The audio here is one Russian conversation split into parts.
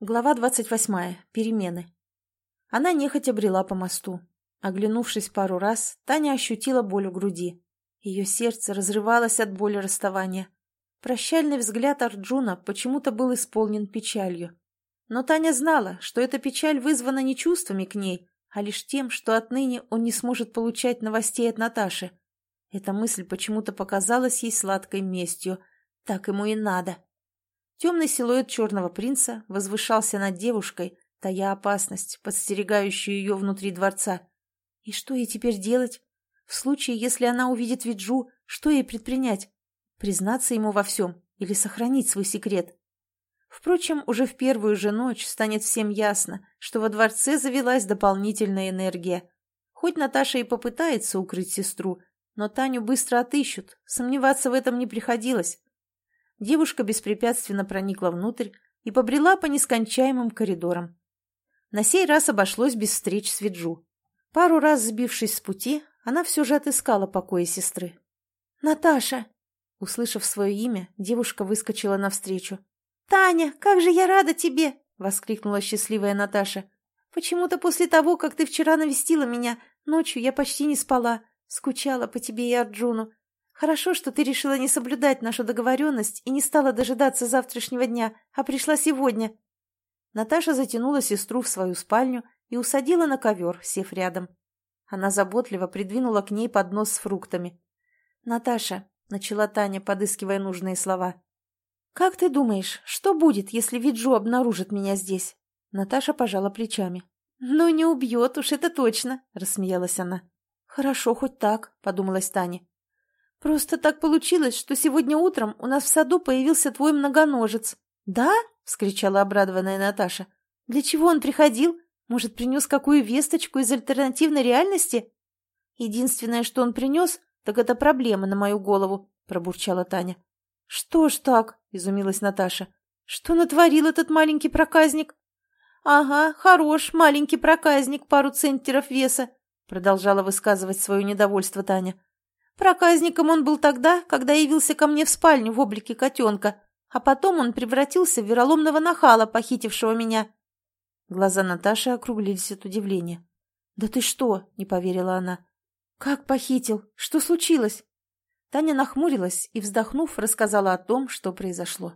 Глава двадцать восьмая. Перемены. Она нехотя брела по мосту. Оглянувшись пару раз, Таня ощутила боль в груди. Ее сердце разрывалось от боли расставания. Прощальный взгляд Арджуна почему-то был исполнен печалью. Но Таня знала, что эта печаль вызвана не чувствами к ней, а лишь тем, что отныне он не сможет получать новостей от Наташи. Эта мысль почему-то показалась ей сладкой местью. Так ему и надо. Темный силуэт черного принца возвышался над девушкой, тая опасность, подстерегающую ее внутри дворца. И что ей теперь делать? В случае, если она увидит Виджу, что ей предпринять? Признаться ему во всем или сохранить свой секрет? Впрочем, уже в первую же ночь станет всем ясно, что во дворце завелась дополнительная энергия. Хоть Наташа и попытается укрыть сестру, но Таню быстро отыщут, сомневаться в этом не приходилось. Девушка беспрепятственно проникла внутрь и побрела по нескончаемым коридорам. На сей раз обошлось без встреч с Виджу. Пару раз сбившись с пути, она все же отыскала покои сестры. «Наташа!» Услышав свое имя, девушка выскочила навстречу. «Таня, как же я рада тебе!» — воскликнула счастливая Наташа. «Почему-то после того, как ты вчера навестила меня, ночью я почти не спала, скучала по тебе и Арджуну. Хорошо, что ты решила не соблюдать нашу договоренность и не стала дожидаться завтрашнего дня, а пришла сегодня. Наташа затянула сестру в свою спальню и усадила на ковер, сев рядом. Она заботливо придвинула к ней поднос с фруктами. «Наташа», — начала Таня, подыскивая нужные слова, — «как ты думаешь, что будет, если Виджу обнаружит меня здесь?» Наташа пожала плечами. «Ну, не убьет уж, это точно», — рассмеялась она. «Хорошо, хоть так», — подумалась Таня. «Просто так получилось, что сегодня утром у нас в саду появился твой многоножец». «Да?» — вскричала обрадованная Наташа. «Для чего он приходил? Может, принес какую весточку из альтернативной реальности?» «Единственное, что он принес, так это проблема на мою голову», — пробурчала Таня. «Что ж так?» — изумилась Наташа. «Что натворил этот маленький проказник?» «Ага, хорош, маленький проказник, пару центеров веса», — продолжала высказывать свое недовольство Таня. Проказником он был тогда, когда явился ко мне в спальню в облике котенка, а потом он превратился в вероломного нахала, похитившего меня. Глаза Наташи округлились от удивления. «Да ты что?» — не поверила она. «Как похитил? Что случилось?» Таня нахмурилась и, вздохнув, рассказала о том, что произошло.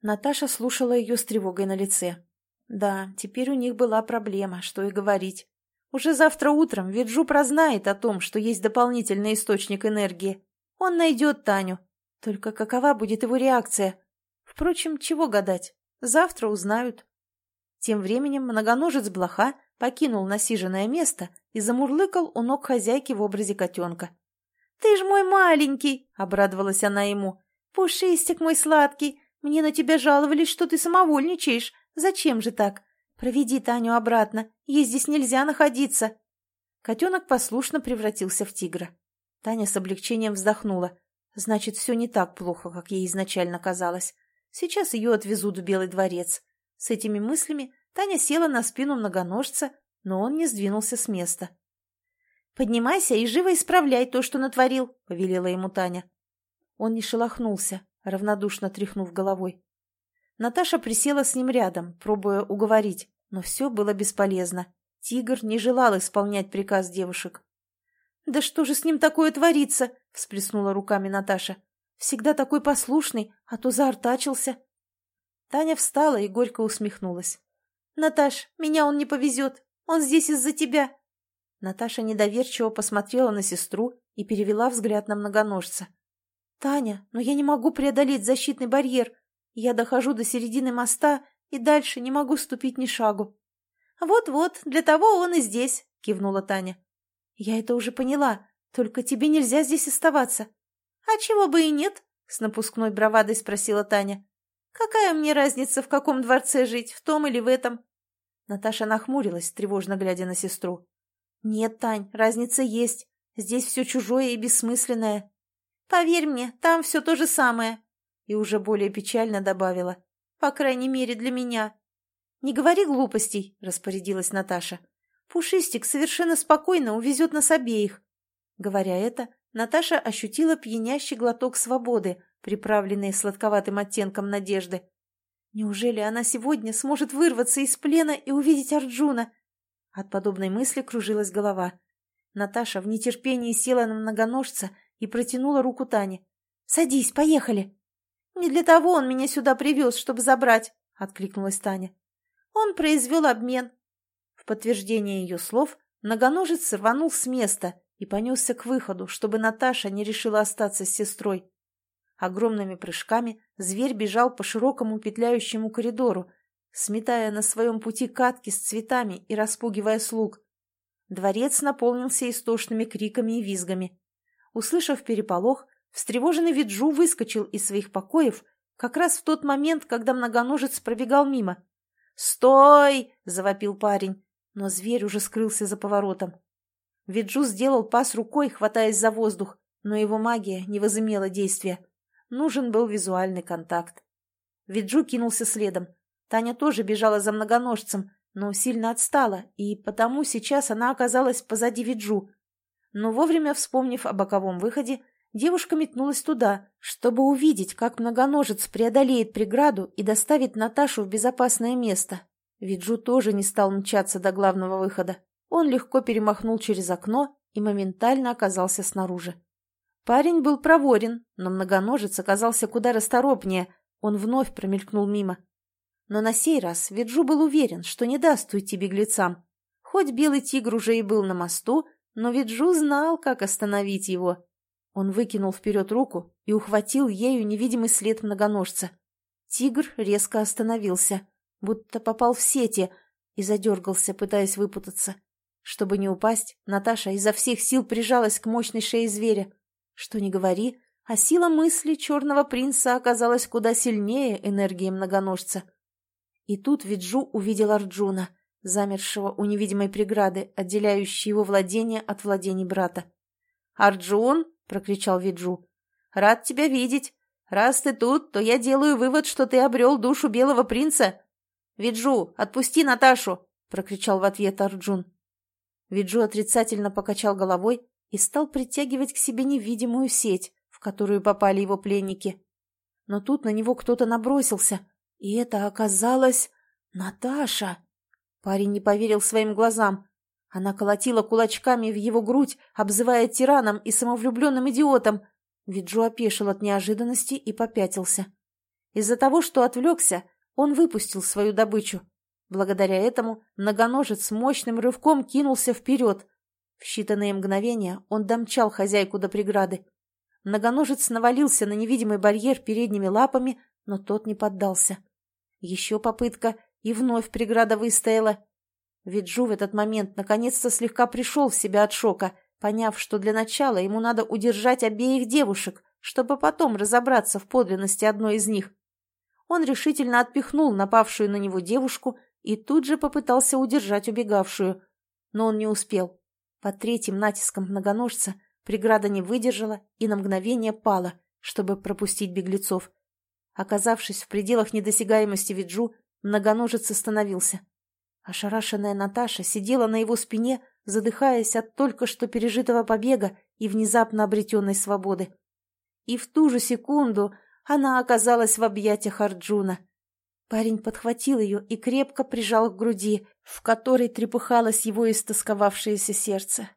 Наташа слушала ее с тревогой на лице. Да, теперь у них была проблема, что и говорить. Уже завтра утром Виджу прознает о том, что есть дополнительный источник энергии. Он найдет Таню. Только какова будет его реакция? Впрочем, чего гадать? Завтра узнают. Тем временем многоножец блоха покинул насиженное место и замурлыкал у ног хозяйки в образе котенка. «Ты ж мой маленький!» — обрадовалась она ему. «Пушистик мой сладкий! Мне на тебя жаловались, что ты самовольничаешь. Зачем же так? «Проведи Таню обратно, ей здесь нельзя находиться». Котенок послушно превратился в тигра. Таня с облегчением вздохнула. Значит, все не так плохо, как ей изначально казалось. Сейчас ее отвезут в Белый дворец. С этими мыслями Таня села на спину многоножца, но он не сдвинулся с места. «Поднимайся и живо исправляй то, что натворил», — повелела ему Таня. Он не шелохнулся, равнодушно тряхнув головой. Наташа присела с ним рядом, пробуя уговорить, но все было бесполезно. Тигр не желал исполнять приказ девушек. «Да что же с ним такое творится?» — всплеснула руками Наташа. «Всегда такой послушный, а то заортачился». Таня встала и горько усмехнулась. «Наташ, меня он не повезет. Он здесь из-за тебя». Наташа недоверчиво посмотрела на сестру и перевела взгляд на многоножца. «Таня, но я не могу преодолеть защитный барьер. Я дохожу до середины моста и дальше не могу ступить ни шагу. «Вот-вот, для того он и здесь», — кивнула Таня. «Я это уже поняла, только тебе нельзя здесь оставаться». «А чего бы и нет?» — с напускной бравадой спросила Таня. «Какая мне разница, в каком дворце жить, в том или в этом?» Наташа нахмурилась, тревожно глядя на сестру. «Нет, Тань, разница есть. Здесь все чужое и бессмысленное. Поверь мне, там все то же самое и уже более печально добавила. «По крайней мере, для меня». «Не говори глупостей», — распорядилась Наташа. «Пушистик совершенно спокойно увезет нас обеих». Говоря это, Наташа ощутила пьянящий глоток свободы, приправленный сладковатым оттенком надежды. Неужели она сегодня сможет вырваться из плена и увидеть Арджуна? От подобной мысли кружилась голова. Наташа в нетерпении села на многоножца и протянула руку Тане. «Садись, поехали!» «Не для того он меня сюда привез, чтобы забрать», — откликнулась Таня. «Он произвел обмен». В подтверждение ее слов многоножец рванул с места и понесся к выходу, чтобы Наташа не решила остаться с сестрой. Огромными прыжками зверь бежал по широкому петляющему коридору, сметая на своем пути катки с цветами и распугивая слуг. Дворец наполнился истошными криками и визгами. Услышав переполох, встревоженный Виджу выскочил из своих покоев как раз в тот момент, когда многоножец пробегал мимо. «Стой!» — завопил парень, но зверь уже скрылся за поворотом. Виджу сделал пас рукой, хватаясь за воздух, но его магия не возымела действия. Нужен был визуальный контакт. Виджу кинулся следом. Таня тоже бежала за многоножцем, но сильно отстала, и потому сейчас она оказалась позади Виджу. Но вовремя вспомнив о боковом выходе, девушка метнулась туда, чтобы увидеть, как многоножец преодолеет преграду и доставит Наташу в безопасное место. Виджу тоже не стал мчаться до главного выхода. Он легко перемахнул через окно и моментально оказался снаружи. Парень был проворен, но многоножец оказался куда расторопнее, он вновь промелькнул мимо. Но на сей раз Виджу был уверен, что не даст уйти беглецам. Хоть белый тигр уже и был на мосту, но Виджу знал, как остановить его. Он выкинул вперед руку и ухватил ею невидимый след многоножца. Тигр резко остановился, будто попал в сети, и задергался, пытаясь выпутаться. Чтобы не упасть, Наташа изо всех сил прижалась к мощной шее зверя. Что ни говори, а сила мысли черного принца оказалась куда сильнее энергии многоножца. И тут Виджу увидел Арджуна, замершего у невидимой преграды, отделяющей его владение от владений брата. «Арджун!» — прокричал Виджу. «Рад тебя видеть. Раз ты тут, то я делаю вывод, что ты обрел душу белого принца. Виджу, отпусти Наташу!» — прокричал в ответ Арджун. Виджу отрицательно покачал головой и стал притягивать к себе невидимую сеть, в которую попали его пленники. Но тут на него кто-то набросился, и это оказалась Наташа. Парень не поверил своим глазам. Она колотила кулачками в его грудь, обзывая тираном и самовлюбленным идиотом. Виджу опешил от неожиданности и попятился. Из-за того, что отвлекся, он выпустил свою добычу. Благодаря этому многоножец мощным рывком кинулся вперед. В считанные мгновения он домчал хозяйку до преграды. Многоножец навалился на невидимый барьер передними лапами, но тот не поддался. Еще попытка, и вновь преграда выстояла. Виджу в этот момент наконец-то слегка пришел в себя от шока, поняв, что для начала ему надо удержать обеих девушек, чтобы потом разобраться в подлинности одной из них. Он решительно отпихнул напавшую на него девушку и тут же попытался удержать убегавшую. Но он не успел. Под третьим натиском многоножца преграда не выдержала и на мгновение пала, чтобы пропустить беглецов. Оказавшись в пределах недосягаемости Виджу, многоножец остановился. Ошарашенная Наташа сидела на его спине, задыхаясь от только что пережитого побега и внезапно обретенной свободы. И в ту же секунду она оказалась в объятиях Арджуна — Парень подхватил ее и крепко прижал к груди, в которой трепыхалось его истосковавшееся сердце.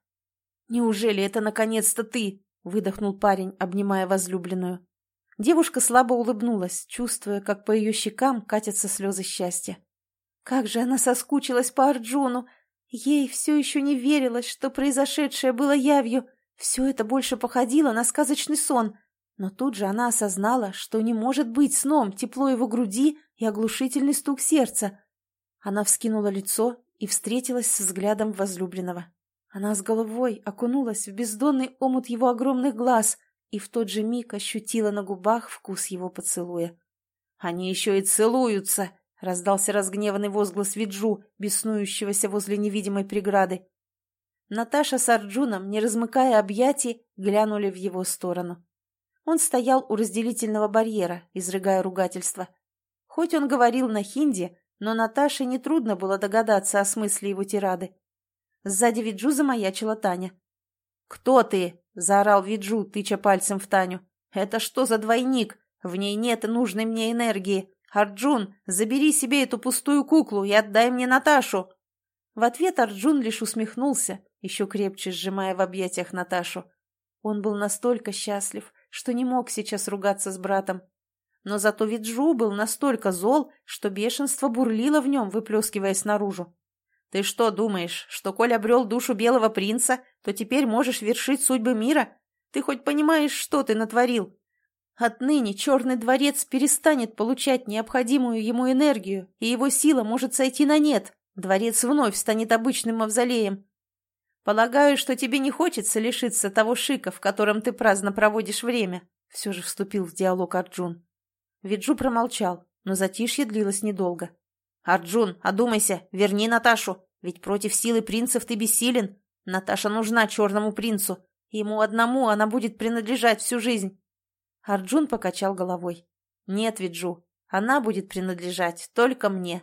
«Неужели это наконец-то ты?» — выдохнул парень, обнимая возлюбленную. Девушка слабо улыбнулась, чувствуя, как по ее щекам катятся слезы счастья. Как же она соскучилась по Арджуну! Ей все еще не верилось, что произошедшее было явью. Все это больше походило на сказочный сон. Но тут же она осознала, что не может быть сном тепло его груди и оглушительный стук сердца. Она вскинула лицо и встретилась с взглядом возлюбленного. Она с головой окунулась в бездонный омут его огромных глаз и в тот же миг ощутила на губах вкус его поцелуя. «Они еще и целуются!» — раздался разгневанный возглас Виджу, беснующегося возле невидимой преграды. Наташа с Арджуном, не размыкая объятий, глянули в его сторону. Он стоял у разделительного барьера, изрыгая ругательство. Хоть он говорил на хинди, но Наташе нетрудно было догадаться о смысле его тирады. Сзади Виджу замаячила Таня. «Кто ты?» — заорал Виджу, тыча пальцем в Таню. «Это что за двойник? В ней нет нужной мне энергии. «Арджун, забери себе эту пустую куклу и отдай мне Наташу!» В ответ Арджун лишь усмехнулся, еще крепче сжимая в объятиях Наташу. Он был настолько счастлив, что не мог сейчас ругаться с братом. Но зато Виджу был настолько зол, что бешенство бурлило в нем, выплескиваясь наружу. «Ты что думаешь, что, коль обрел душу белого принца, то теперь можешь вершить судьбы мира? Ты хоть понимаешь, что ты натворил? Отныне Черный дворец перестанет получать необходимую ему энергию, и его сила может сойти на нет. Дворец вновь станет обычным мавзолеем. Полагаю, что тебе не хочется лишиться того шика, в котором ты праздно проводишь время, — все же вступил в диалог Арджун. Виджу промолчал, но затишье длилось недолго. «Арджун, одумайся, верни Наташу, ведь против силы принцев ты бессилен. Наташа нужна черному принцу, ему одному она будет принадлежать всю жизнь». Арджун покачал головой. «Нет, Виджу, она будет принадлежать только мне».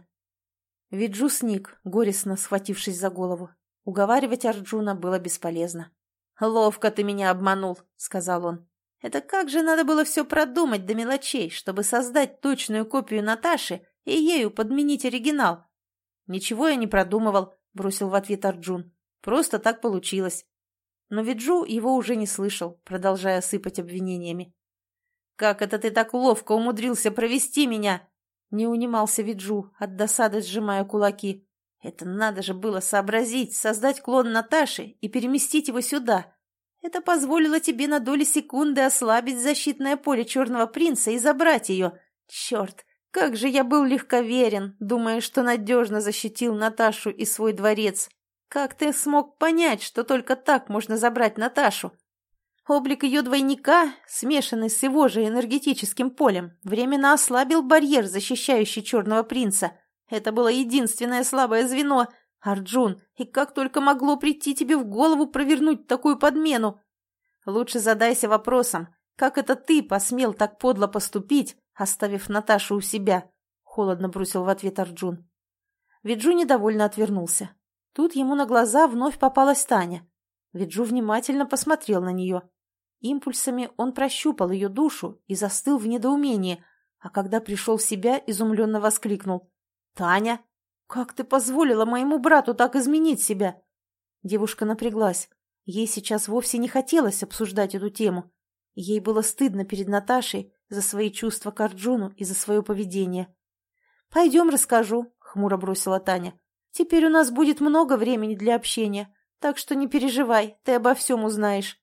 Виджу сник, горестно схватившись за голову. Уговаривать Арджуна было бесполезно. «Ловко ты меня обманул», — сказал он. «Это как же надо было все продумать до мелочей, чтобы создать точную копию Наташи и ею подменить оригинал?» «Ничего я не продумывал», — бросил в ответ Арджун. «Просто так получилось». Но Виджу его уже не слышал, продолжая сыпать обвинениями. «Как это ты так ловко умудрился провести меня?» Не унимался Виджу, от досады сжимая кулаки. «Это надо же было сообразить, создать клон Наташи и переместить его сюда. Это позволило тебе на доли секунды ослабить защитное поле Черного Принца и забрать ее. Черт, как же я был легковерен, думая, что надежно защитил Наташу и свой дворец. Как ты смог понять, что только так можно забрать Наташу?» Облик ее двойника, смешанный с его же энергетическим полем, временно ослабил барьер, защищающий черного принца. Это было единственное слабое звено. Арджун, и как только могло прийти тебе в голову провернуть такую подмену? Лучше задайся вопросом, как это ты посмел так подло поступить, оставив Наташу у себя? Холодно бросил в ответ Арджун. Виджу недовольно отвернулся. Тут ему на глаза вновь попалась Таня. Виджу внимательно посмотрел на нее. Импульсами он прощупал ее душу и застыл в недоумении, а когда пришел в себя, изумленно воскликнул. «Таня, как ты позволила моему брату так изменить себя?» Девушка напряглась. Ей сейчас вовсе не хотелось обсуждать эту тему. Ей было стыдно перед Наташей за свои чувства к Арджуну и за свое поведение. «Пойдем расскажу», — хмуро бросила Таня. «Теперь у нас будет много времени для общения, так что не переживай, ты обо всем узнаешь».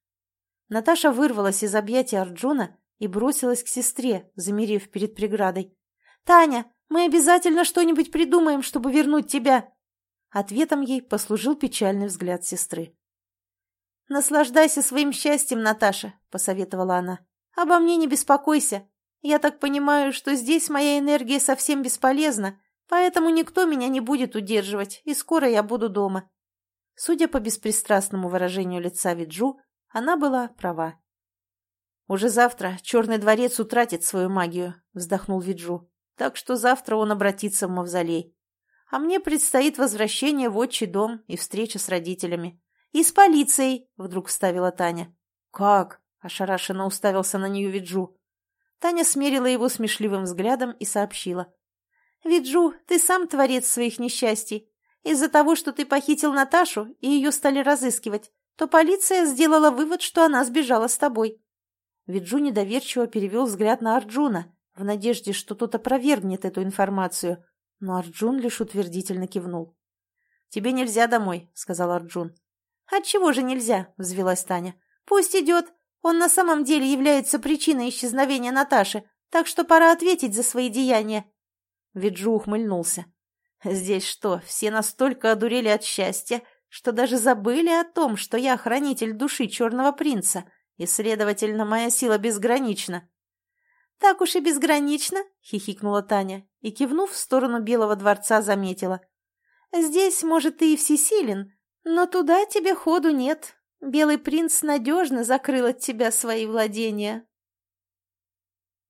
Наташа вырвалась из объятий Арджуна и бросилась к сестре, замерев перед преградой. «Таня, мы обязательно что-нибудь придумаем, чтобы вернуть тебя!» Ответом ей послужил печальный взгляд сестры. «Наслаждайся своим счастьем, Наташа», — посоветовала она. «Обо мне не беспокойся. Я так понимаю, что здесь моя энергия совсем бесполезна, поэтому никто меня не будет удерживать, и скоро я буду дома». Судя по беспристрастному выражению лица Виджу, она была права. «Уже завтра Черный дворец утратит свою магию», — вздохнул Виджу. «Так что завтра он обратится в мавзолей. А мне предстоит возвращение в отчий дом и встреча с родителями. И с полицией», — вдруг вставила Таня. «Как?» — ошарашенно уставился на нее Виджу. Таня смерила его смешливым взглядом и сообщила. «Виджу, ты сам творец своих несчастий. Из-за того, что ты похитил Наташу, и ее стали разыскивать, то полиция сделала вывод, что она сбежала с тобой. Виджу недоверчиво перевел взгляд на Арджуна, в надежде, что тот опровергнет эту информацию, но Арджун лишь утвердительно кивнул. «Тебе нельзя домой», — сказал Арджун. «Отчего же нельзя?» — взвелась Таня. «Пусть идет. Он на самом деле является причиной исчезновения Наташи, так что пора ответить за свои деяния». Виджу ухмыльнулся. «Здесь что, все настолько одурели от счастья, что даже забыли о том, что я хранитель души черного принца, и, следовательно, моя сила безгранична. — Так уж и безгранично, — хихикнула Таня и, кивнув в сторону Белого дворца, заметила. — Здесь, может, ты и всесилен, но туда тебе ходу нет. Белый принц надежно закрыл от тебя свои владения,